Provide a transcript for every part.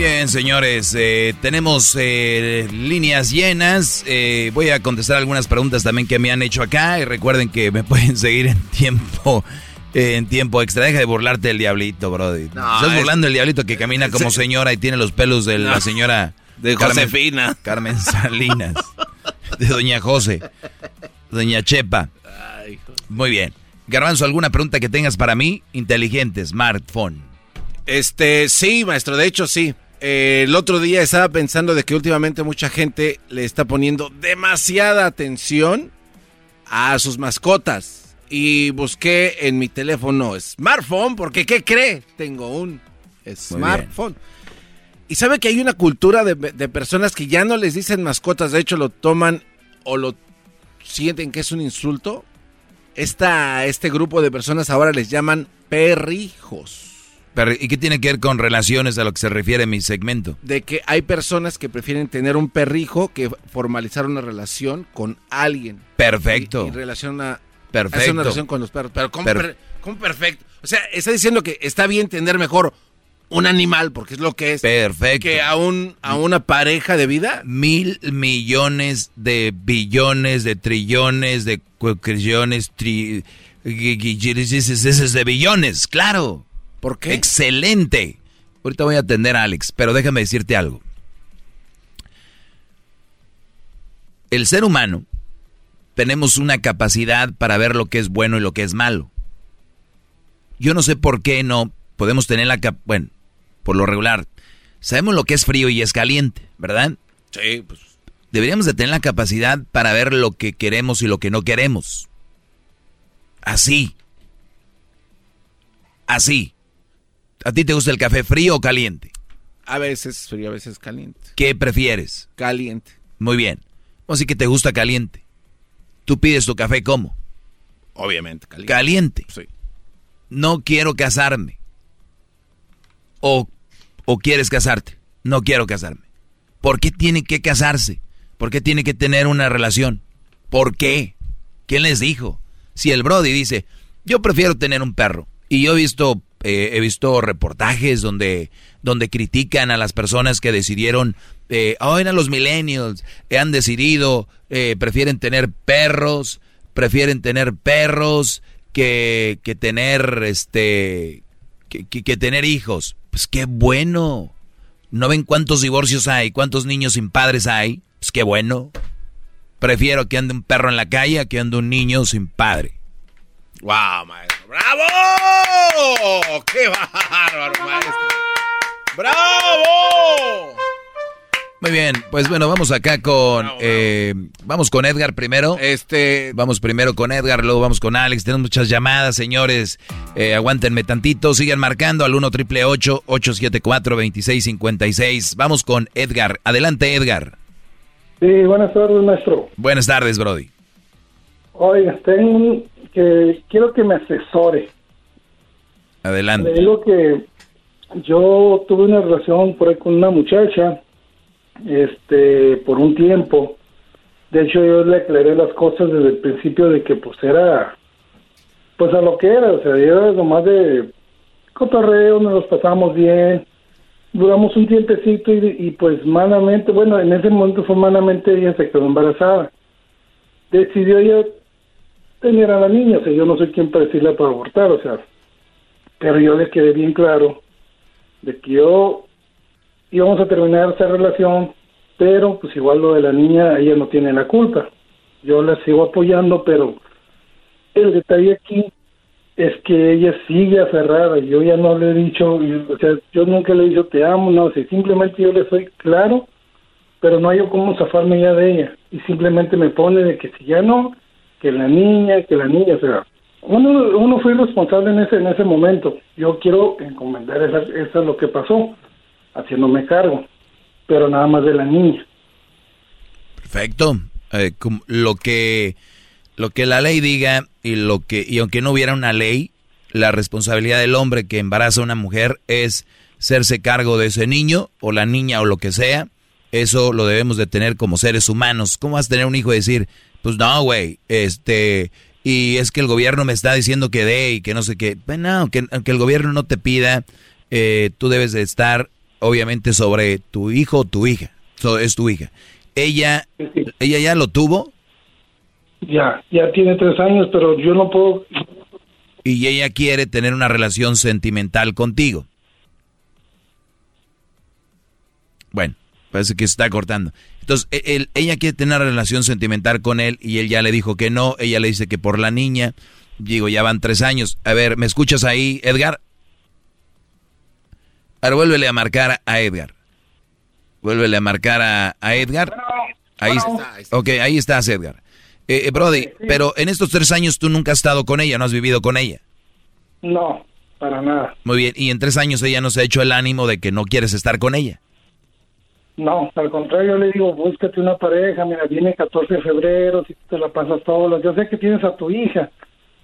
bien, señores, eh, tenemos eh, líneas llenas. Eh, voy a contestar algunas preguntas también que me han hecho acá y recuerden que me pueden seguir en tiempo en tiempo extra. Deja de burlarte del diablito, brody. Estás burlando del diablito que camina como señora y tiene los pelos de la señora de Josefina. Carmen Salinas. de Doña José. Doña Chepa. Muy bien. Garbanzo, ¿alguna pregunta que tengas para mí? Inteligente, smartphone. Este, sí, maestro, de hecho sí. Eh, el otro día estaba pensando de que últimamente mucha gente le está poniendo demasiada atención a sus mascotas. Y busqué en mi teléfono smartphone, porque ¿qué cree? Tengo un smartphone. Y sabe que hay una cultura de, personas que ya no les dicen mascotas, de hecho lo toman o lo sienten que es un insulto. Esta, este grupo de personas ahora les llaman perrijos. ¿Y qué tiene que ver con relaciones a lo que se refiere mi segmento? De que hay personas que prefieren tener un perrijo que formalizar una relación con alguien. Perfecto. Y, relaciona, perfecto. una relación con los perros. Pero ¿cómo, ¿cómo perfecto? O sea, está diciendo que está bien tener mejor un animal, porque es lo que es. Perfecto. Que a, un, a una pareja de vida. Mil millones de billones, de trillones, de cuatrillones, tri, de billones, claro. ¿Por qué? Excelente. Ahorita voy a atender a Alex, pero déjame decirte algo. El ser humano tenemos una capacidad para ver lo que es bueno y lo que es malo. Yo no sé por qué no podemos tener la... Bueno, por lo regular, sabemos lo que es frío y es caliente, ¿verdad? Sí, pues. Deberíamos de tener la capacidad para ver lo que queremos y lo que no queremos. Así. Así. ¿A ti te gusta el café frío o caliente? A veces frío, a veces caliente. ¿Qué prefieres? Caliente. Muy bien. Así que te gusta caliente. ¿Tú pides tu café cómo? Obviamente, caliente. Caliente. Sí. No quiero casarme. O, o quieres casarte. No quiero casarme. ¿Por qué tiene que casarse? ¿Por qué tiene que tener una relación? ¿Por qué? ¿Quién les dijo? Si el Brody dice, yo prefiero tener un perro. Y yo he visto eh, he visto reportajes donde, donde critican a las personas que decidieron, eh, eran los millennials, eh, han decidido, eh, prefieren tener perros, prefieren tener perros que, que tener, este, que, que, tener hijos. Pues qué bueno. ¿No ven cuántos divorcios hay? ¿Cuántos niños sin padres hay? Pues qué bueno. Prefiero que ande un perro en la calle que ande un niño sin padre. ¡Wow, maestro! Muy bien, pues bueno, vamos acá con eh, vamos con Edgar primero. Este, vamos primero con Edgar, luego vamos con Alex. Tenemos muchas llamadas, señores. Eh, aguántenme tantito, sigan marcando al 1 triple 874 2656. Vamos con Edgar. Adelante, Edgar. Sí, buenas tardes, maestro. Buenas tardes, Brody. Oiga, tengo que quiero que me asesore. Adelante. Le digo que yo tuve una relación por ahí con una muchacha, este, por un tiempo. De hecho, yo le aclaré las cosas desde el principio de que pues era, pues a lo que era, o sea, era nomás de cotorreo, nos los pasamos bien, duramos un tiempecito y, pues malamente, bueno, en ese momento fue malamente ella se quedó embarazada. Decidió ella tener a la niña, o sea, yo no soy quien para decirle para abortar, o sea, pero yo le quedé bien claro de que yo íbamos a terminar esa relación, pero pues igual lo de la niña, ella no tiene la culpa. Yo la sigo apoyando, pero el detalle aquí es que ella sigue aferrada yo ya no le he dicho, o sea, yo nunca le he dicho te amo, no, sé, simplemente yo le soy claro, pero no hay cómo zafarme ya de ella y simplemente me pone de que si ya no, que la niña, que la niña, o sea, uno, uno fue responsable en ese, en ese momento. Yo quiero encomendar esa, eso es lo que pasó, haciéndome cargo, pero nada más de la niña. Perfecto. Eh, lo que lo que la ley diga y lo que y aunque no hubiera una ley, la responsabilidad del hombre que embaraza a una mujer es hacerse cargo de ese niño o la niña o lo que sea. Eso lo debemos de tener como seres humanos. ¿Cómo vas a tener un hijo y decir, pues no, güey, este, y es que el gobierno me está diciendo que dé y que no sé qué. Bueno, pues aunque, aunque el gobierno no te pida, eh, tú debes de estar, obviamente, sobre tu hijo o tu hija. es tu hija. Ella, ella ya lo tuvo. Ya, ya tiene tres años, pero yo no puedo. Y ella quiere tener una relación sentimental contigo. Bueno, parece que se está cortando. Entonces, e, ella quiere tener una relación sentimental con él y él ya le dijo que no. Ella le dice que por la niña. Digo, ya van tres años. A ver, ¿me escuchas ahí, Edgar? Ahora vuélvele a marcar a Edgar. Vuélvele a marcar a, Edgar. Ahí está. Ok, ahí estás, Edgar. Eh, eh, Brody, pero en estos tres años tú nunca has estado con ella, no has vivido con ella. No, para nada. Muy bien, y en tres años ella no se ha hecho el ánimo de que no quieres estar con ella. No, al contrario, yo le digo, búscate una pareja, mira, viene el 14 de febrero, si te la pasas todos yo sé que tienes a tu hija,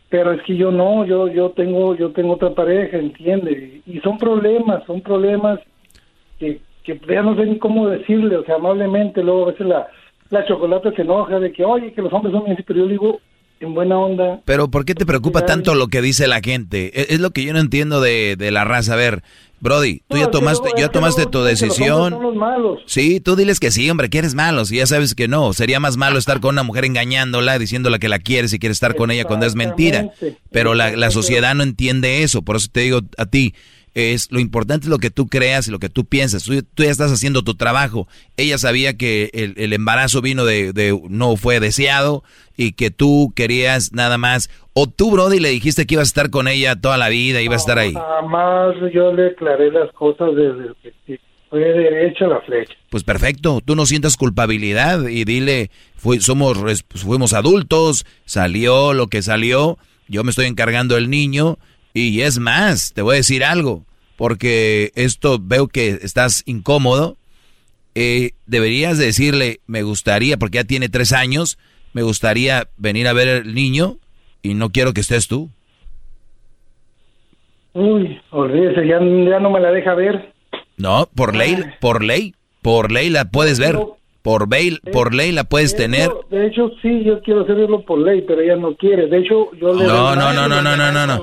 pero es que yo no, yo yo tengo yo tengo otra pareja, entiende, y son problemas, son problemas que, que ya no sé ni cómo decirle, o sea, amablemente, luego a veces la, la chocolate se enoja de que, oye, que los hombres son bien, pero yo digo, en buena onda. Pero ¿por qué te preocupa tanto lo que dice la gente? Es, es lo que yo no entiendo de, de la raza. A ver, Brody, tú ya tomaste, ya tomaste tu decisión. Sí, tú diles que sí, hombre, que eres malo, si ya sabes que no. Sería más malo estar con una mujer engañándola, diciéndole que la quieres y quieres estar con ella cuando es mentira. Pero la, la sociedad no entiende eso, por eso te digo a ti, es lo importante es lo que tú creas y lo que tú piensas. Tú, ya estás haciendo tu trabajo. Ella sabía que el, embarazo vino de, de, no fue deseado y que tú querías nada más. O tú, Brody, le dijiste que ibas a estar con ella toda la vida, ibas a estar ahí. Jamás yo le aclaré las cosas desde que fue derecha la flecha. Pues perfecto, tú no sientas culpabilidad y dile, somos, fuimos adultos, salió lo que salió, yo me estoy encargando del niño y es más, te voy a decir algo, porque esto veo que estás incómodo. Eh, deberías decirle, me gustaría, porque ya tiene tres años, me gustaría venir a ver el niño y no quiero que estés tú. Uy, olvídese, ya, ya no me la deja ver. No, por ley, por ley, por ley la puedes ver. Por, bail, por ley la puedes tener. De hecho, sí, yo quiero hacerlo por ley, pero ella no quiere. De hecho, yo le... No, no, no, no, no, no, no, no.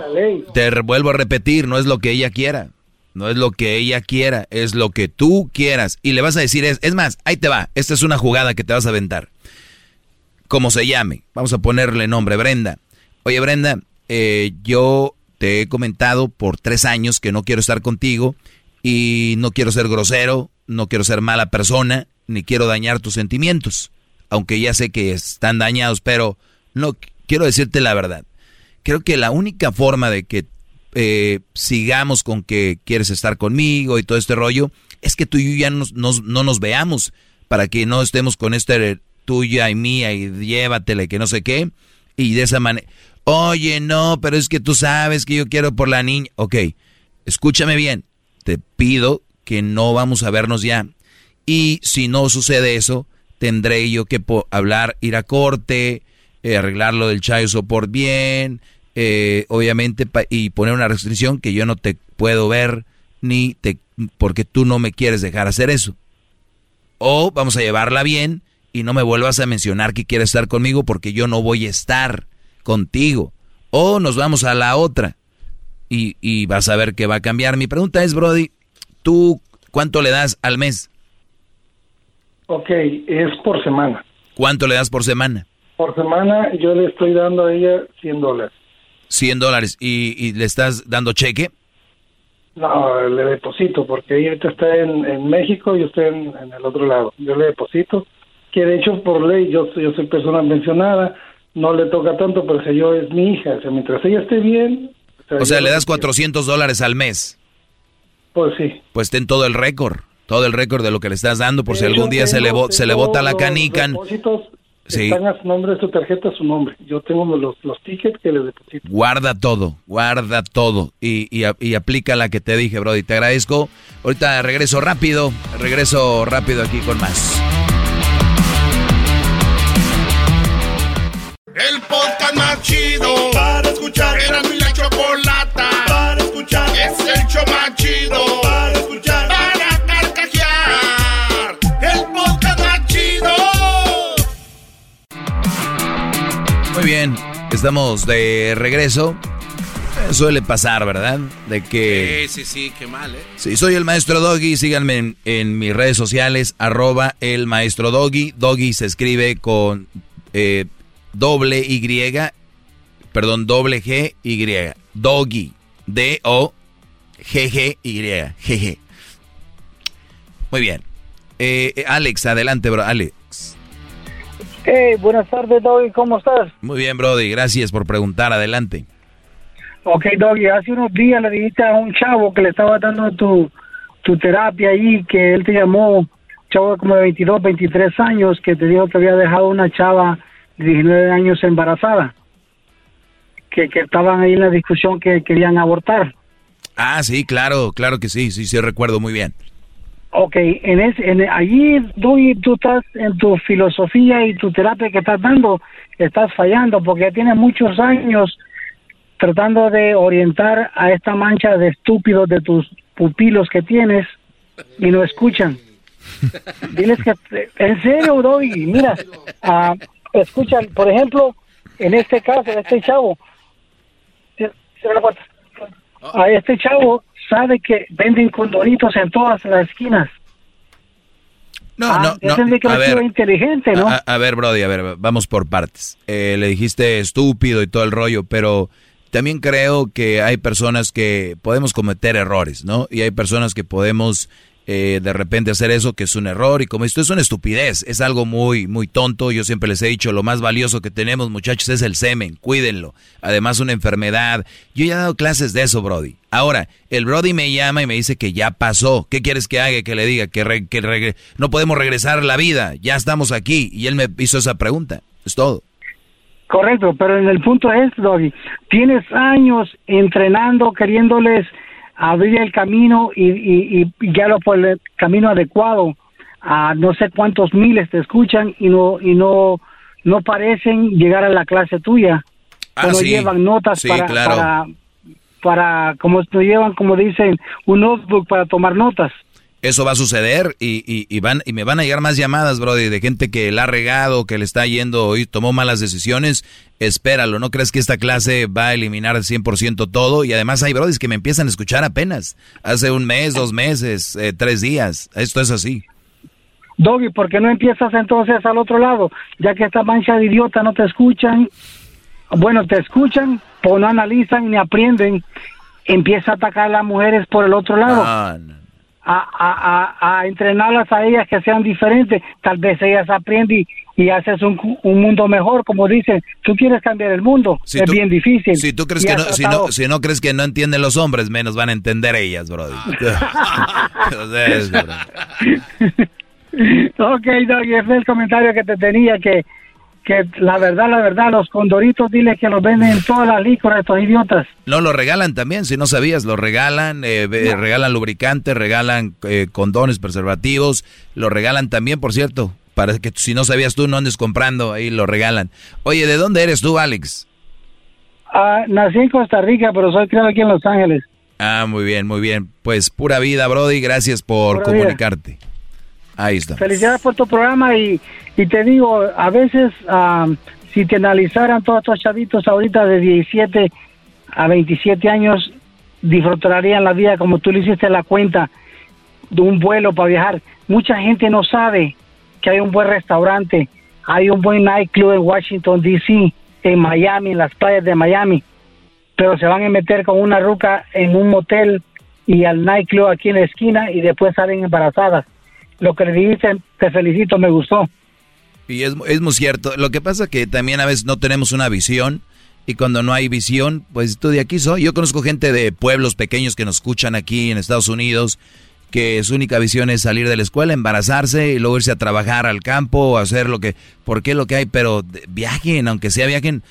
Te vuelvo a repetir, no es lo que ella quiera. No es lo que ella quiera, es lo que tú quieras. Y le vas a decir, es, es más, ahí te va, esta es una jugada que te vas a aventar. Como se llame, vamos a ponerle nombre, Brenda. Oye, Brenda, eh, yo te he comentado por tres años que no quiero estar contigo y no quiero ser grosero, no quiero ser mala persona, ni quiero dañar tus sentimientos, aunque ya sé que están dañados, pero no quiero decirte la verdad. Creo que la única forma de que eh, sigamos con que quieres estar conmigo y todo este rollo es que tú y yo ya no nos veamos para que no estemos con este tuya y mía y llévatela y que no sé qué y de esa manera, oye, no, pero es que tú sabes que yo quiero por la niña. Ok, escúchame bien, te pido que no vamos a vernos ya. Y si no sucede eso, tendré yo que hablar, ir a corte, eh, arreglar lo del chayo support bien, eh, obviamente, y poner una restricción que yo no te puedo ver ni te, porque tú no me quieres dejar hacer eso. O vamos a llevarla bien y no me vuelvas a mencionar que quieres estar conmigo porque yo no voy a estar contigo. O nos vamos a la otra y, y vas a ver que va a cambiar. Mi pregunta es, Brody, ¿tú cuánto le das al mes? Ok, es por semana. ¿Cuánto le das por semana? Por semana yo le estoy dando a ella 100 dólares. 100 dólares. ¿Y, le estás dando cheque? No, le deposito, porque ella está en, México y yo estoy en, el otro lado. Yo le deposito, que de hecho por ley yo, yo soy persona mencionada, no le toca tanto, pero si yo es mi hija, o sea, mientras ella esté bien... O sea, le das 400 dólares al mes. Pues sí. Pues ten todo el récord todo el récord de lo que le estás dando por si algún día se, le se le bota la canica. Sí. Están a su nombre, su tarjeta su nombre. Yo tengo los, los tickets que le deposito. Guarda todo, guarda todo y, y, aplica la que te dije, Brody. Te agradezco. Ahorita regreso rápido, regreso rápido aquí con más. El podcast más chido para escuchar. Era mi estamos de regreso. Suele pasar, ¿verdad? De que... Sí, sí, sí, qué mal, ¿eh? Sí, soy el maestro Doggy. Síganme en, mis redes sociales, arroba el maestro Doggy. Doggy se escribe con eh, doble Y, perdón, doble G, Y. Doggy. D-O-G-G-Y. G-G. Muy bien. Eh, eh, Alex, adelante, bro. Alex. Hey, buenas tardes, Doggy. ¿Cómo estás? Muy bien, Brody. Gracias por preguntar. Adelante. Ok, Doggy, hace unos días le dijiste a un chavo que le estaba dando tu, tu terapia ahí, que él te llamó, chavo como de 22, 23 años, que te dijo que había dejado una chava de 19 años embarazada, que, que estaban ahí en la discusión que querían abortar. Ah, sí, claro, claro que sí, sí, sí, recuerdo muy bien. Ok, en, ese, en allí Doggy, tú estás en tu filosofía y tu terapia que estás dando, estás fallando porque ya tienes muchos años tratando de orientar a esta mancha de estúpidos de tus pupilos que tienes y no escuchan. Diles que, en serio, doy, mira, uh, escuchan, por ejemplo, en este caso, este chavo, a este chavo sabe que venden condoritos en todas las esquinas. No, ah, no, no. A ver, inteligente, ¿no? A, ver, Brody, a ver, vamos por partes. Eh, le dijiste estúpido y todo el rollo, pero también creo que hay personas que podemos cometer errores, ¿no? Y hay personas que podemos eh, de repente hacer eso que es un error y como esto es una estupidez, es algo muy, muy tonto. Yo siempre les he dicho, lo más valioso que tenemos muchachos es el semen, cuídenlo. Además una enfermedad. Yo ya he dado clases de eso, Brody. Ahora, el Brody me llama y me dice que ya pasó. ¿Qué quieres que haga? Que le diga que, no podemos regresar a la vida, ya estamos aquí. Y él me hizo esa pregunta. Es todo. Correcto, pero en el punto es, Doggy, tienes años entrenando, queriéndoles abrir el camino y, y, y guiarlo por el camino adecuado. A no sé cuántos miles te escuchan y no y no no parecen llegar a la clase tuya. Ah, no llevan notas para, para, para, como llevan, como dicen, un notebook para tomar notas eso va a suceder y, y, van y me van a llegar más llamadas, Brody, de gente que la ha regado, que le está yendo y tomó malas decisiones. Espéralo, no crees que esta clase va a eliminar 100% todo. Y además hay Brody que me empiezan a escuchar apenas. Hace un mes, dos meses, eh, tres días. Esto es así. Doggy, ¿por qué no empiezas entonces al otro lado? Ya que esta mancha de idiota no te escuchan. Bueno, te escuchan, pero no analizan ni aprenden. Empieza a atacar a las mujeres por el otro lado. no a, a, a, entrenarlas a ellas que sean diferentes. Tal vez ellas aprenden y, haces un, un, mundo mejor, como dicen. Tú quieres cambiar el mundo, es bien difícil. Si tú crees que no, si no, si no crees que no entienden los hombres, menos van a entender ellas, brother. ok, ese es el comentario que te tenía que que la verdad, la verdad, los condoritos, dile que los venden en todas las licores, estos idiotas. No, lo regalan también, si no sabías, lo regalan, eh, regalan lubricantes, regalan eh, condones, preservativos, lo regalan también, por cierto, para que si no sabías tú, no andes comprando, ahí lo regalan. Oye, ¿de dónde eres tú, Alex? Ah, nací en Costa Rica, pero soy criado aquí en Los Ángeles. Ah, muy bien, muy bien. Pues pura vida, Brody, gracias por comunicarte. Ahí está. Felicidades por tu programa y, y te digo, a veces si te analizaran todos estos chavitos ahorita de 17 a 27 años, disfrutarían la vida como tú le hiciste la cuenta de un vuelo para viajar. Mucha gente no sabe que hay un buen restaurante, hay un buen nightclub en Washington, D.C., en Miami, en las playas de Miami, pero se van a meter con una ruca en un motel y al nightclub aquí en la esquina y después salen embarazadas lo que le dicen, te felicito, me gustó. Y es, muy cierto. Lo que pasa que también a veces no tenemos una visión y cuando no hay visión, pues tú de aquí soy. Yo conozco gente de pueblos pequeños que nos escuchan aquí en Estados Unidos que su única visión es salir de la escuela, embarazarse y luego irse a trabajar al campo o hacer lo que, porque lo que hay, pero viajen, aunque sea viajen,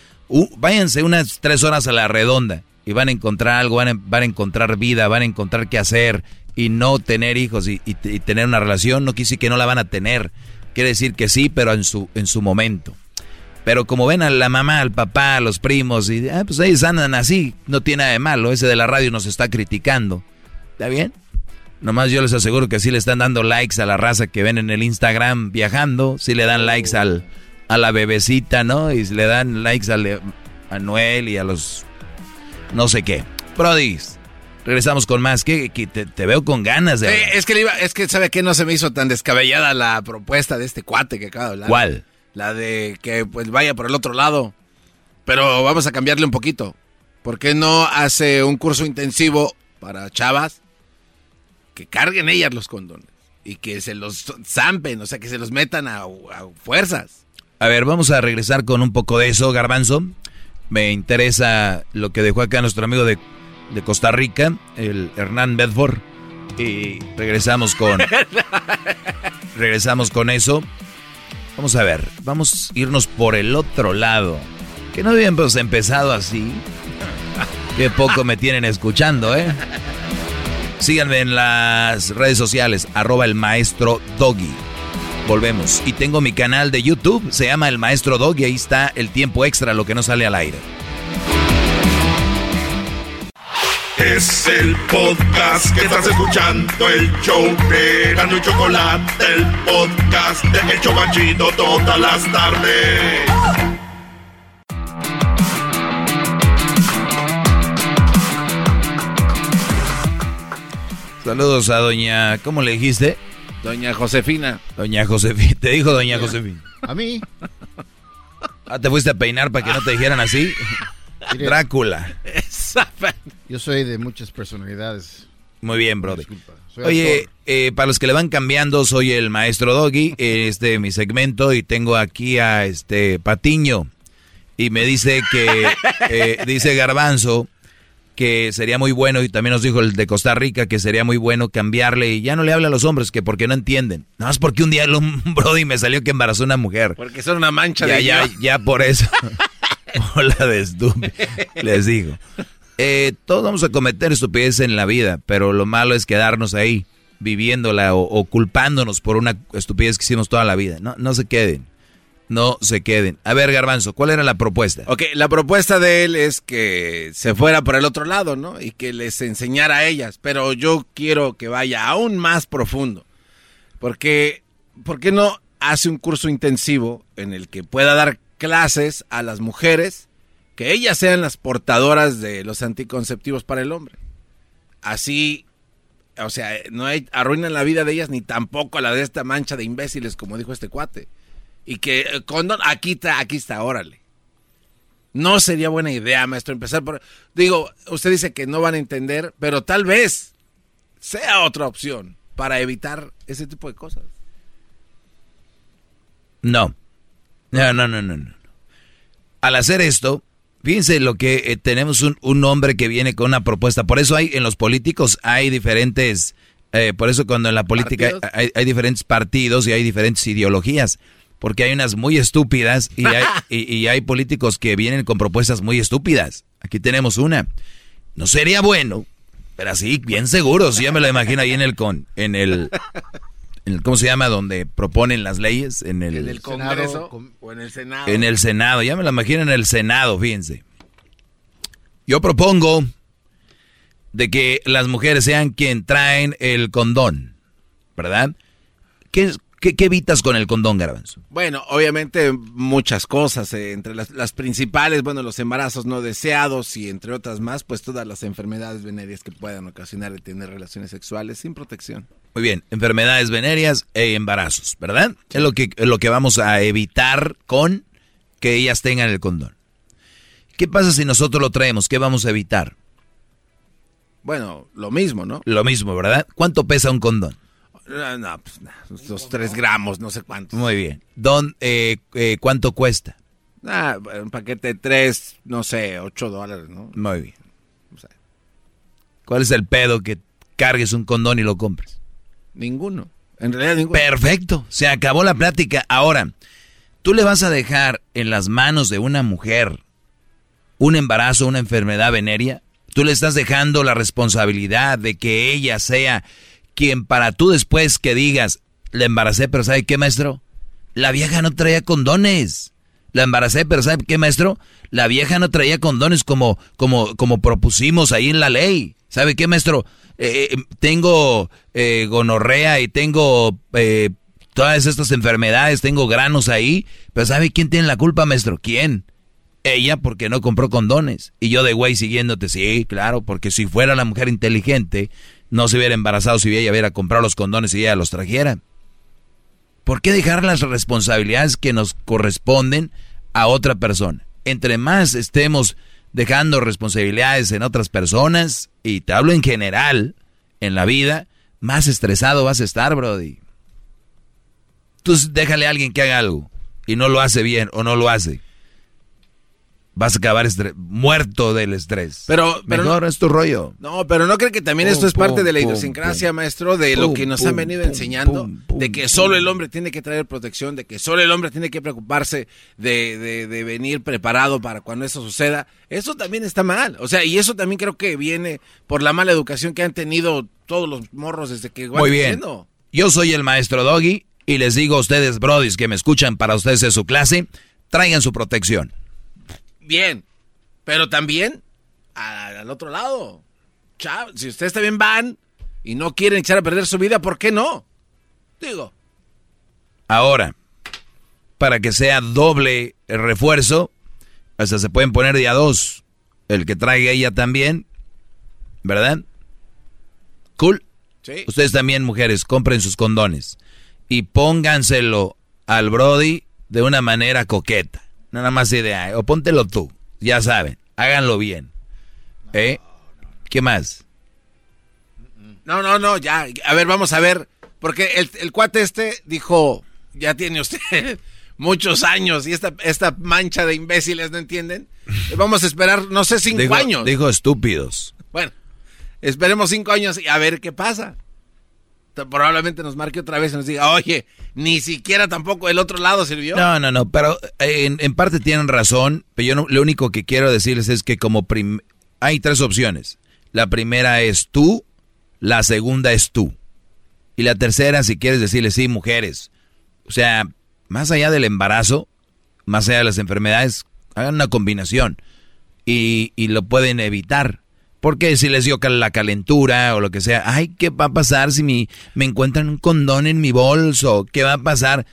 váyanse unas tres horas a la redonda y van a encontrar algo, van a, van a encontrar vida, van a encontrar qué hacer, y no tener hijos y, tener una relación no quiere decir que no la van a tener. Quiere decir que sí, pero en su, en su momento. Pero como ven a la mamá, al papá, a los primos, y ah, pues ellos andan así, no tiene nada de malo. Ese de la radio nos está criticando. ¿Está bien? Nomás yo les aseguro que sí le están dando likes a la raza que ven en el Instagram viajando, sí le dan likes al, a la bebecita, ¿no? Y le dan likes a Noel y a los no sé qué. Prodis, regresamos con más. Que, te, veo con ganas de. es que iba, es que sabe que no se me hizo tan descabellada la propuesta de este cuate que acaba de hablar. ¿Cuál? La de que pues vaya por el otro lado. Pero vamos a cambiarle un poquito. ¿Por qué no hace un curso intensivo para chavas que carguen ellas los condones y que se los zampen, o sea, que se los metan a, a fuerzas? A ver, vamos a regresar con un poco de eso, Garbanzo. Me interesa lo que dejó acá nuestro amigo de, de Costa Rica, el Hernán Bedford. Y regresamos con. regresamos con eso. Vamos a ver, vamos a irnos por el otro lado. Que no habíamos empezado así. Qué poco me tienen escuchando, ¿eh? Síganme en las redes sociales, arroba el maestro Doggy. Volvemos. Y tengo mi canal de YouTube, se llama El Maestro Doggy, ahí está el tiempo extra, lo que no sale al aire. Es el podcast que estás escuchando, el show de Gano y Chocolate, el podcast de Hecho Banchito todas las tardes. Saludos a doña, ¿cómo le dijiste? Doña Josefina. Doña Josefina, te dijo doña Josefina. A mí. Ah, te fuiste a peinar para que no te dijeran así. Drácula. Yo soy de muchas personalidades. Muy bien, brother. Oye, eh, para los que le van cambiando, soy el maestro Doggy, este mi segmento, y tengo aquí a este Patiño. Y me dice que, eh, dice Garbanzo, que sería muy bueno, y también nos dijo el de Costa Rica, que sería muy bueno cambiarle, y ya no le habla a los hombres, que porque no entienden. Nada más porque un día un Brody me salió que embarazó una mujer. Porque son una mancha ya, de... Ya, ya por eso. Hola de estúpido, les digo. Eh, todos vamos a cometer estupidez en la vida, pero lo malo es quedarnos ahí, viviéndola o, culpándonos por una estupidez que hicimos toda la vida. No, no se queden no se queden. A ver, Garbanzo, ¿cuál era la propuesta? Ok, la propuesta de él es que se fuera por el otro lado, ¿no? Y que les enseñara a ellas, pero yo quiero que vaya aún más profundo. Porque, ¿por qué no hace un curso intensivo en el que pueda dar clases a las mujeres que ellas sean las portadoras de los anticonceptivos para el hombre? Así o sea, no hay, arruinan la vida de ellas ni tampoco la de esta mancha de imbéciles, como dijo este cuate. Y que eh, condón, aquí está, aquí está, órale. No sería buena idea, maestro, empezar por... Digo, usted dice que no van a entender, pero tal vez sea otra opción para evitar ese tipo de cosas. No. No, no, no, no. no. Al hacer esto, fíjense lo que eh, tenemos un, un, hombre que viene con una propuesta. Por eso hay en los políticos hay diferentes... Eh, por eso cuando en la política hay, hay, diferentes partidos y hay diferentes ideologías porque hay unas muy estúpidas y hay, y, hay políticos que vienen con propuestas muy estúpidas. Aquí tenemos una. No sería bueno, pero así, bien seguro, si ya me lo imagino ahí en el con, en el, ¿cómo se llama? Donde proponen las leyes, en el, ¿En el Congreso o en el Senado. En el Senado, ya me lo imagino en el Senado, fíjense. Yo propongo de que las mujeres sean quien traen el condón, ¿verdad? ¿Qué, ¿Qué, evitas con el condón, Garbanzo? Bueno, obviamente muchas cosas. Eh, entre las, principales, bueno, los embarazos no deseados y entre otras más, pues todas las enfermedades venéreas que puedan ocasionar el tener relaciones sexuales sin protección. Muy bien, enfermedades venéreas e embarazos, ¿verdad? Es, lo que, es lo que vamos a evitar con que ellas tengan el condón. ¿Qué pasa si nosotros lo traemos? ¿Qué vamos a evitar? Bueno, lo mismo, ¿no? Lo mismo, ¿verdad? ¿Cuánto pesa un condón? No, pues los tres gramos, no sé cuántos. Muy bien. Don, eh, eh, ¿Cuánto cuesta? Ah, un paquete de tres, no sé, ocho dólares, ¿no? Muy bien. ¿Cuál es el pedo que cargues un condón y lo compres? Ninguno. En realidad ninguno. Perfecto. Se acabó la plática. Ahora, tú le vas a dejar en las manos de una mujer un embarazo, una enfermedad venérea. Tú le estás dejando la responsabilidad de que ella sea quien para tú después que digas, le embaracé, pero ¿sabe qué, maestro? La vieja no traía condones. La embaracé, pero ¿sabe qué, maestro? La vieja no traía condones como, como, como propusimos ahí en la ley. ¿Sabe qué, maestro? Eh, eh, tengo eh, gonorrea y tengo todas estas enfermedades, tengo granos ahí. Pero ¿sabe quién tiene la culpa, maestro? ¿Quién? Ella porque no compró condones. Y yo de güey siguiéndote, sí, claro, porque si fuera la mujer inteligente, no se hubiera embarazado si ella hubiera comprado los condones y ella los trajera. ¿Por qué dejar las responsabilidades que nos corresponden a otra persona? Entre más estemos dejando responsabilidades en otras personas, y te hablo en general, en la vida, más estresado vas a estar, Brody. Tú déjale a alguien que haga algo y no lo hace bien o no lo hace vas a acabar muerto del estrés. Pero, pero Mejor es tu rollo. No, pero no cree que también esto es parte de la idiosincrasia, maestro, de lo que nos han venido enseñando, de que solo el hombre tiene que traer protección, de que solo el hombre tiene que preocuparse de, de, de, venir preparado para cuando eso suceda. Eso también está mal. O sea, y eso también creo que viene por la mala educación que han tenido todos los morros desde que Muy bien. Yo soy el maestro Doggy y les digo a ustedes, brodis, que me escuchan para ustedes en su clase, traigan su protección bien. Pero también al otro lado. si ustedes también van y no quieren echar a perder su vida, ¿por qué no? Digo. Ahora, para que sea doble el refuerzo, hasta se pueden poner día dos. El que traiga ella también, ¿verdad? Cool. Sí. Ustedes también, mujeres, compren sus condones y pónganselo al Brody de una manera coqueta. Nada más idea. O póntelo tú. Ya saben. Háganlo bien. ¿Eh? ¿Qué más? No, no, no, ya. A ver, vamos a ver. Porque el, el cuate este dijo, ya tiene usted muchos años y esta, esta mancha de imbéciles, ¿no entienden? Vamos a esperar, no sé, cinco años. Dijo estúpidos. Bueno, esperemos cinco años y a ver qué pasa probablemente nos marque otra vez y nos diga, oye, ni siquiera tampoco el otro lado sirvió. No, no, no, pero eh, en, parte tienen razón, pero yo lo único que quiero decirles es que como hay tres opciones. La primera es tú, la segunda es tú. Y la tercera, si quieres decirle, sí, mujeres. O sea, más allá del embarazo, más allá de las enfermedades, hagan una combinación y, y lo pueden evitar. Porque si les dio la calentura o lo que sea, ay, ¿qué va a pasar si me, me encuentran un condón en mi bolso? ¿Qué va a pasar?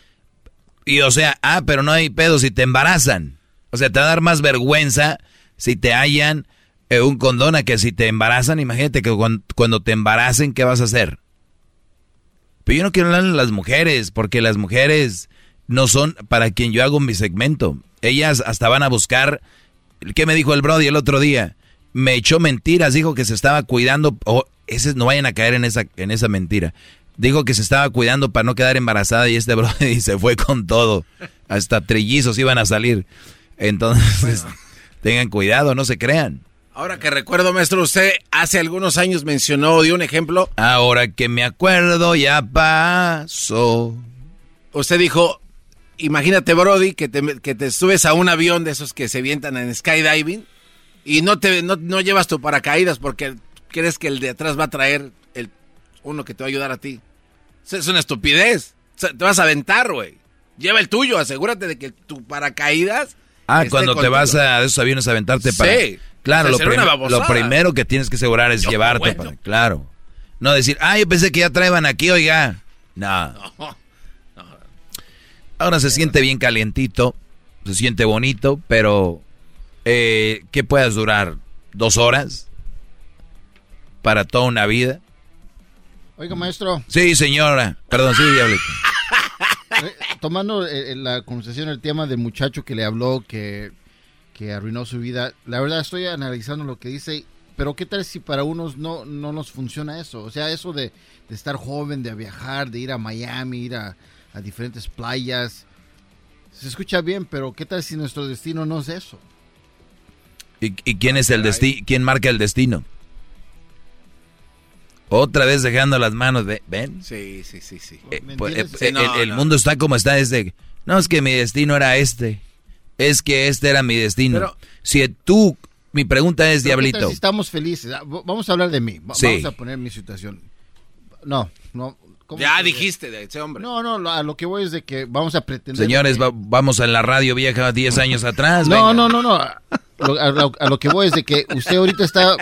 Y o sea, ah, pero no hay pedo si te embarazan. O sea, te va a dar más vergüenza si te hallan eh, un condón a que si te embarazan. Imagínate que cuando, te embaracen, ¿qué vas a hacer? Pero yo no quiero hablar de las mujeres, porque las mujeres no son para quien yo hago mi segmento. Ellas hasta van a buscar. ¿Qué me dijo el Brody el otro día? Me echó mentiras, dijo que se estaba cuidando, o ese, no vayan a caer en esa, en esa mentira. Dijo que se estaba cuidando para no quedar embarazada y este bro y se fue con todo. Hasta trillizos iban a salir. Entonces, tengan cuidado, no se crean. Ahora que recuerdo, maestro, usted hace algunos años mencionó, dio un ejemplo. Ahora que me acuerdo, ya pasó. Usted dijo, imagínate, Brody, que te, que te subes a un avión de esos que se vientan en skydiving y no te no, llevas tu paracaídas porque crees que el de atrás va a traer el uno que te va a ayudar a ti. Es una estupidez. te vas a aventar, güey. Lleva el tuyo, asegúrate de que tu paracaídas. Ah, cuando te vas a esos aviones a aventarte para. Sí. Claro, lo, lo, primero que tienes que asegurar es llevarte para. Claro. No decir, ah, yo pensé que ya traían aquí, oiga. No. no. Ahora se siente bien calientito, se siente bonito, pero eh, que puedas durar dos horas para toda una vida. Oiga, maestro. Sí, señora. Perdón, sí, diablito. Eh, tomando eh, la conversación el tema del muchacho que le habló que, que arruinó su vida, la verdad estoy analizando lo que dice, pero ¿qué tal si para unos no, no nos funciona eso? O sea, eso de, de estar joven, de viajar, de ir a Miami, ir a, a diferentes playas, se escucha bien, pero ¿qué tal si nuestro destino no es eso? ¿Y, quién es el destino? ¿Quién marca el destino? Otra vez dejando las manos de... ¿Ven? Sí, sí, sí, sí. Eh, pues, eh, el, mundo está como está desde... No, es que mi destino era este. Es que este era mi destino. si tú... Mi pregunta es, Diablito... Si estamos felices. Ah, vamos a hablar de mí. Vamos a poner mi situación. No, no. ¿cómo Ya dijiste de ese hombre. No, no, lo- a lo que voy es de que vamos a pretender. Señores, que- va- vamos a la radio vieja 10 años atrás. No, no, no, no. A lo, a lo- a lo que voy es de que usted ahorita está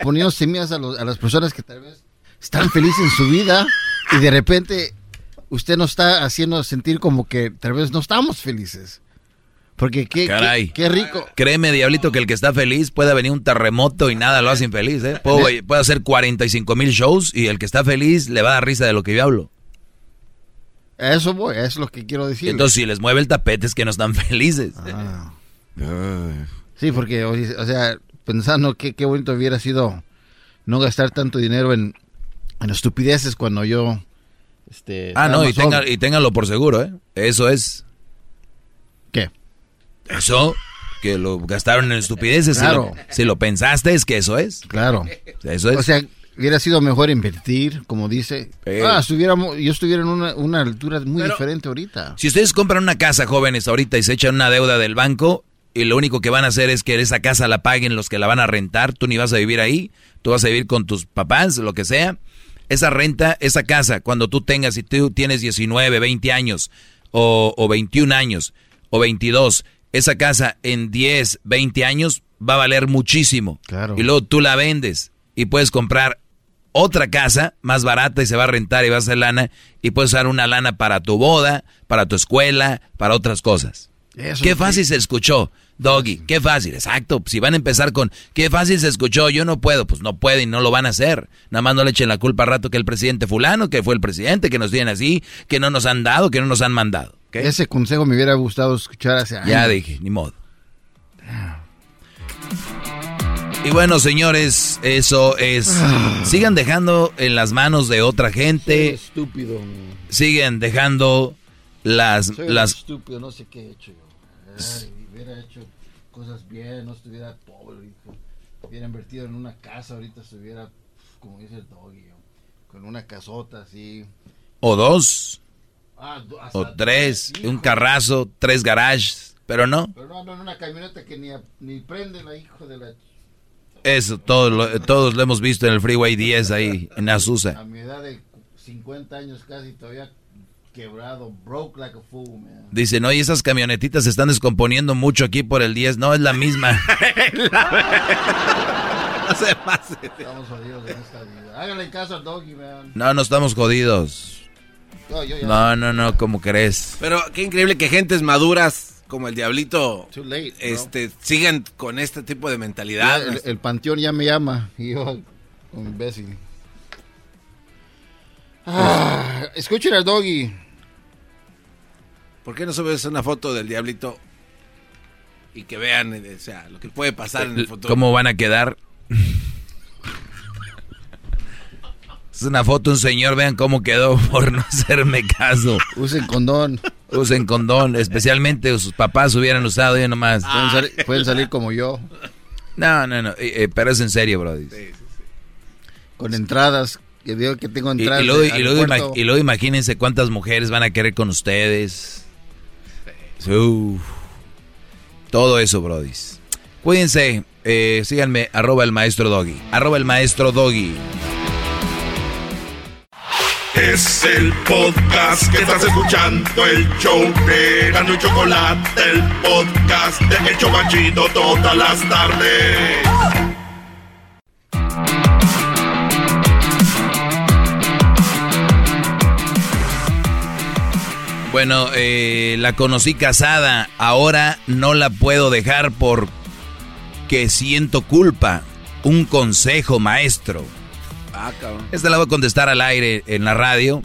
poniendo semillas a, los- a las personas que tal vez están felices en su vida y de repente usted nos está haciendo sentir como que tal vez no estamos felices. Porque qué, Caray. qué, qué rico. Créeme, Diablito, que el que está feliz puede venir un terremoto y nada lo hace infeliz, ¿eh? Puedo- puede hacer 45 mil shows y el que está feliz le va a dar risa de lo que yo hablo. Eso voy, eso es lo que quiero decir. Entonces, si les mueve el tapete es que no están felices. Ah. Sí, porque, o o sea, pensando que qué bonito hubiera sido no gastar tanto dinero en, en estupideces cuando yo... Este, Ah, no, y, tenga, y ténganlo por seguro, ¿eh? Eso es. ¿Qué? Eso, que lo gastaron en estupideces. Si Claro. lo- Si, lo, pensaste, es que eso es. Claro. Eso es. O sea, hubiera sido mejor invertir, como dice. Sí. Ah, estuviéramos, yo estuviera en una, una altura muy Pero- diferente ahorita. Si ustedes compran una casa, jóvenes, ahorita y se echan una deuda del banco y lo único que van a hacer es que esa casa la paguen los que la van a rentar, tú ni vas a vivir ahí, tú vas a vivir con tus papás, lo que sea. Esa renta, esa casa, cuando tú tengas, si tú tienes 19, 20 años o, o 21 años o 22, esa casa en 10, 20 años va a valer muchísimo. Claro. Y luego tú la vendes y puedes comprar otra casa más barata y se va a rentar y va a hacer lana y puedes usar una lana para tu boda, para tu escuela, para otras cosas. Eso qué fácil se escuchó, Doggy, qué fácil, exacto. Si van a empezar con qué fácil se escuchó, yo no puedo, pues no pueden y no lo van a hacer. Nada más no le echen la culpa al rato que el presidente fulano, que fue el presidente, que nos tienen así, que no nos han dado, que no nos han mandado. Ese consejo me hubiera gustado escuchar hace años. Ya dije, ni modo. Y bueno, señores, eso es. Sigan dejando en las manos de otra gente. estúpido. Siguen dejando las. Soy las estúpido, no sé qué he hecho yo. Ay, hubiera hecho cosas bien, no estuviera pobre. hijo. Hubiera invertido en una casa, ahorita estuviera, como dice el doggy, con una casota así. o dos, Ah, o tres, hijo. un carrazo, tres garages. Pero no, Pero no en una camioneta que ni, a- ni prende la hijo de la... eso todos lo, todos lo hemos visto en el Freeway 10 ahí, en A Azusa. mi edad de 50 años casi todavía quebrado, broke like a fool, man. Dicen, oye, esas camionetitas se están descomponiendo mucho aquí por el 10. No, es la misma. No se pase. Estamos jodidos en esta vida. Háganle caso al doggy, man. No, no estamos jodidos. No, yo ya... No, no, no, ¿cómo crees? Pero qué increíble que gentes maduras como el Diablito Too late, este, sigan con este tipo de Ya mentalidad. el, el panteón ya me llama. Y yo, un imbécil. Ah, escuchen al doggy. ¿Por qué no subes una foto del Diablito y que vean eh, o sea, lo que puede pasar en el futuro? ¿Cómo van a quedar? Es una foto de un señor, vean cómo quedó por no hacerme caso. Usen condón. Usen condón, especialmente sus papás hubieran usado yo nomás. Pueden, salir, pueden salir como yo. No, no, no, eh, eh, pero es en serio, bro. Y, Con entradas. Que digo que tengo y entradas. luego, y luego y luego imagínense cuántas mujeres van a querer con ustedes. Todo eso, brodis. Cuídense, eh, síganme, arroba el maestro doggy. Arroba el maestro doggy. Es el podcast que estás escuchando, el show de Gano y Chocolate, el podcast de El Chobachito todas las tardes. Bueno, eh, la conocí casada, ahora no la puedo dejar porque siento culpa. Un consejo, maestro. Ah, cabrón. Esta la voy a contestar al aire en la radio.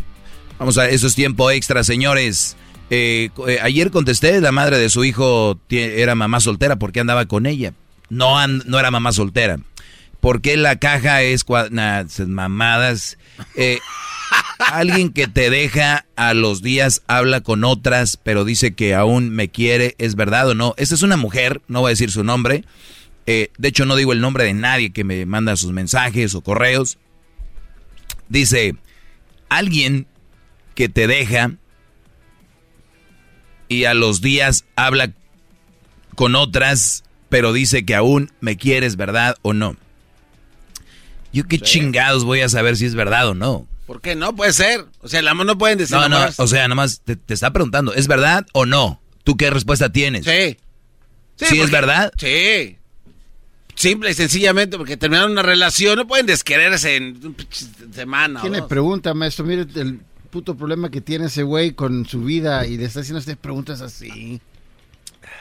Vamos a, eso es tiempo extra, señores. Eh, eh, ayer contesté, la madre de su hijo era mamá soltera, ¿por qué andaba con ella? No, no era mamá soltera. ¿Por qué la caja es nah, mamadas? Eh, alguien que te deja a los días habla con otras, pero dice que aún me quiere, ¿es verdad o no? Esta es una mujer, no voy a decir su nombre. Eh, de hecho, no digo el nombre de nadie que me manda sus mensajes o correos. Dice, alguien que te deja y a los días habla con otras, pero dice que aún me quieres, ¿verdad o no? Yo qué chingados voy a saber si es verdad o no. ¿Por qué no? Puede ser. O sea, el amor no pueden decir. No, no, o sea, nomás te, te está preguntando, ¿es verdad o no? ¿Tú qué respuesta tienes? Sí. ¿Sí, es verdad? Sí. Simple y sencillamente porque terminaron una relación, no pueden desquererse en semana. ¿Quién o le pregunta, maestro? Mire el puto problema que tiene ese güey con su vida y le está haciendo estas preguntas así.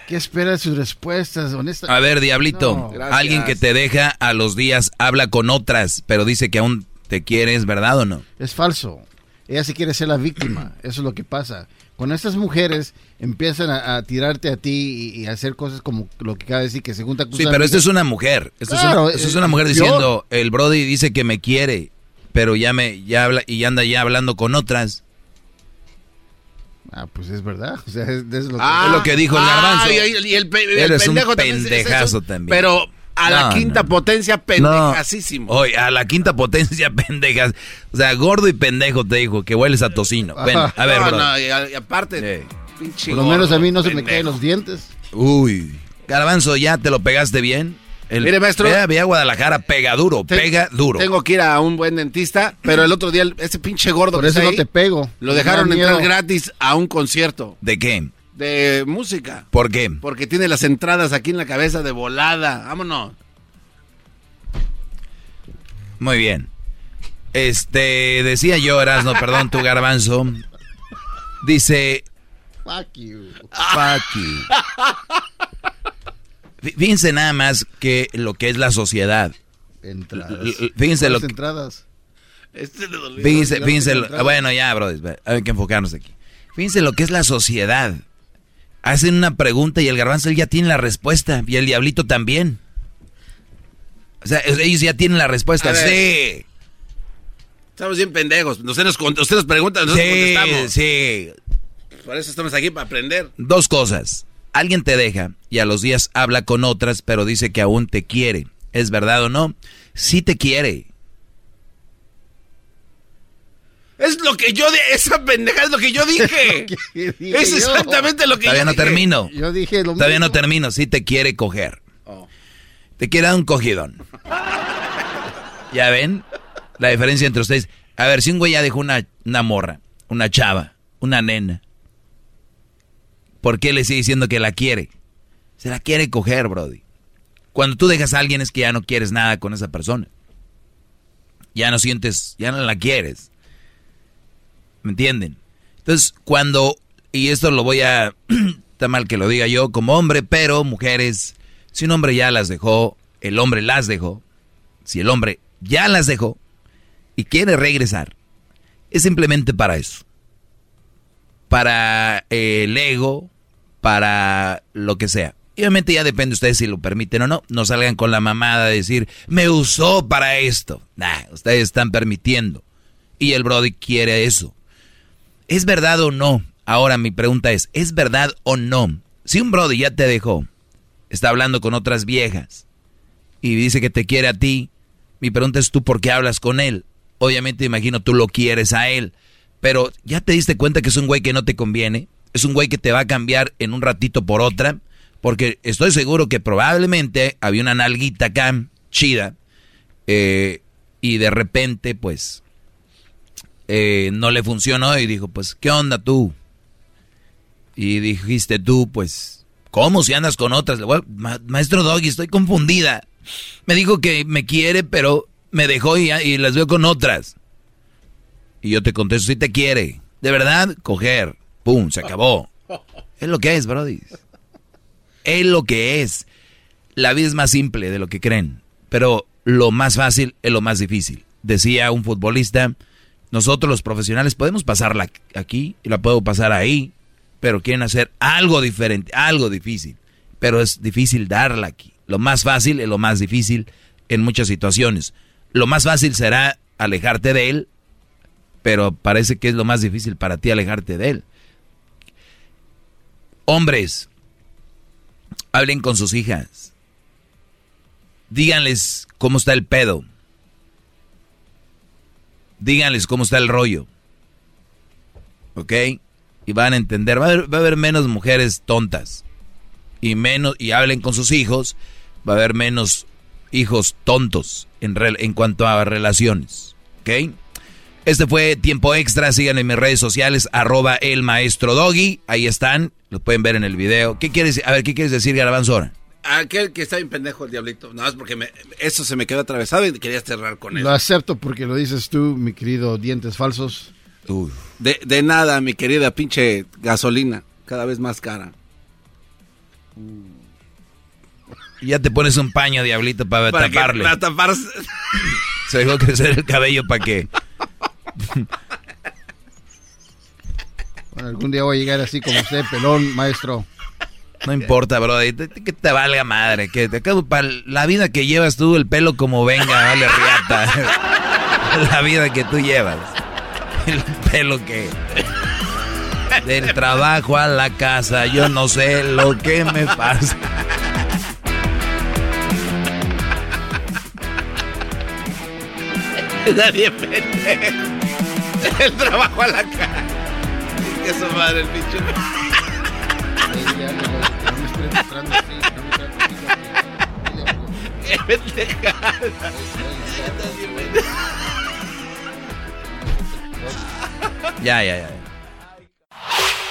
¿Qué espera de sus respuestas? Honesta. A ver, Diablito, No. Alguien que te deja a los días habla con otras, pero dice que aún te quiere, ¿es verdad o no? Es falso. Ella sí quiere ser la víctima. Eso es lo que pasa. Cuando estas mujeres empiezan a, a tirarte a ti y, y a hacer cosas como lo que acaba de decir, que se junta con Sí, pero esta es una mujer. Esta Claro, es, una, esta es eh, una mujer yo- diciendo, el Brody dice que me quiere, pero ya me ya habla y anda ya hablando con otras. Ah, pues es verdad. O sea, es, es lo que... Es lo que dijo el garbanzo. y, y- y el, pe- el Eres un pendejo también es pendejazo también. Pero a la No, quinta no. potencia, pendejasísimo. Hoy, a la quinta potencia, pendejas. O sea, gordo y pendejo te dijo que hueles a tocino. Bueno, a ver, no, bro. no, y, a- y aparte, Sí. pinche Por lo menos gordo, a mí no se me pendejo. caen los dientes. Uy. Garbanzo, ¿ya te lo pegaste bien? El, Mire, maestro. Ve a- ve a Guadalajara, pega duro, Te- pega duro. Tengo que ir a un buen dentista, pero el otro día ese pinche gordo Por que eso está no ahí, te pego. lo dejaron entrar miedo. gratis a un concierto ¿De qué? de música. ¿Por qué? Porque tiene las entradas aquí en la cabeza de volada. Vámonos. Muy bien. Este, decía yo, Erasno, perdón, tu garbanzo. Dice, Fuck you. fuck you. Fí- Fíjense nada más que lo que es la sociedad. Entradas. Fíjense lo ¿Cuáles que- entradas? Este le dolió. Fíjense, no fíjense, lo- bueno, ya, bro, hay que enfocarnos aquí. Fíjense lo que es la sociedad. Hacen una pregunta y el garbanzo él ya tiene la respuesta y el diablito también. O sea, ellos ya tienen la respuesta. A ver. Sí, Estamos bien pendejos. Usted nos, usted nos pregunta, nosotros sí, contestamos. sí. Por eso estamos aquí, para aprender. Dos cosas. Alguien te deja y a los días habla con otras, pero dice que aún te quiere. ¿Es verdad o no? Sí te quiere. Es lo que yo... De, esa pendeja es lo que yo dije. ¿Qué dije es yo? exactamente lo que Todavía yo no dije. termino. Yo dije lo Todavía no termino. Sí te quiere coger. Oh. Te quiere dar un cogidón. ¿Ya ven? La diferencia entre ustedes. A ver, si un güey ya dejó una, una morra, una chava, una nena. ¿Por qué le sigue diciendo que la quiere? Se la quiere coger, Brody. Cuando tú dejas a alguien es que ya no quieres nada con esa persona. Ya no sientes, ya no la quieres. ¿Me entienden? Entonces, cuando, y esto lo voy a, está mal que lo diga yo como hombre, pero mujeres, si un hombre ya las dejó, el hombre las dejó, si el hombre ya las dejó y quiere regresar, es simplemente para eso. Para eh, el ego, para lo que sea. Y obviamente ya depende de ustedes si lo permiten o no. No salgan con la mamada de decir, me usó para esto. Nah, ustedes están permitiendo. Y el Brody quiere eso. ¿Es verdad o no? Ahora mi pregunta es, ¿es verdad o no? Si un Brody ya te dejó, está hablando con otras viejas y dice que te quiere a ti, mi pregunta es tú por qué hablas con él. Obviamente imagino tú lo quieres a él, pero ¿ya te diste cuenta que es un güey que no te conviene? Es un güey que te va a cambiar en un ratito por otra, porque estoy seguro que probablemente había una nalguita acá chida eh, y de repente pues eh, no le funcionó y dijo, pues, ¿qué onda tú? Y dijiste tú, pues, ¿cómo si andas con otras? Le voy a- "Ma- Maestro Doggy, estoy confundida. Me dijo que me quiere, pero me dejó y las veo con otras. Y yo te contesto, sí te quiere. De verdad, coger. Pum, se acabó. Es lo que es, Brody. Es lo que es. La vida es más simple de lo que creen, pero lo más fácil es lo más difícil. Decía un futbolista, nosotros los profesionales podemos pasarla aquí y la puedo pasar ahí, pero quieren hacer algo diferente, algo difícil, pero es difícil darla aquí. Lo más fácil es lo más difícil en muchas situaciones. Lo más fácil será alejarte de él, pero parece que es lo más difícil para ti alejarte de él. Hombres, hablen con sus hijas. Díganles cómo está el pedo. Díganles cómo está el rollo. ¿Ok? Y van a entender. Va a haber, menos mujeres tontas. Y menos. Y hablen con sus hijos. Va a haber menos hijos tontos en, en cuanto a relaciones. ¿Ok? Este fue Tiempo Extra. Síganme en mis redes sociales, arroba el maestro Doggy. Ahí están, lo pueden ver en el video. ¿Qué quieres, a ver, ¿qué quieres decir, Garbanzo? Aquel que está bien pendejo, el diablito. No, es porque me, eso se me quedó atravesado y quería cerrar con él. Lo acepto porque lo dices tú, mi querido Dientes Falsos. De, de nada, mi querida pinche gasolina. Cada vez más cara. Y ya te pones un paño, diablito, para, taparle. para taparse. Se dejó crecer el cabello para qué. Bueno, algún día voy a llegar así como usted, pelón, maestro. No importa, bro, que te valga madre, que te para la vida que llevas tú, el pelo como venga, vale riata. la vida que tú llevas. El pelo que del trabajo a la casa, yo no sé lo que me pasa. Nadie pendejo. El trabajo a la casa. Que su madre el bicho. Ya, ya, ya.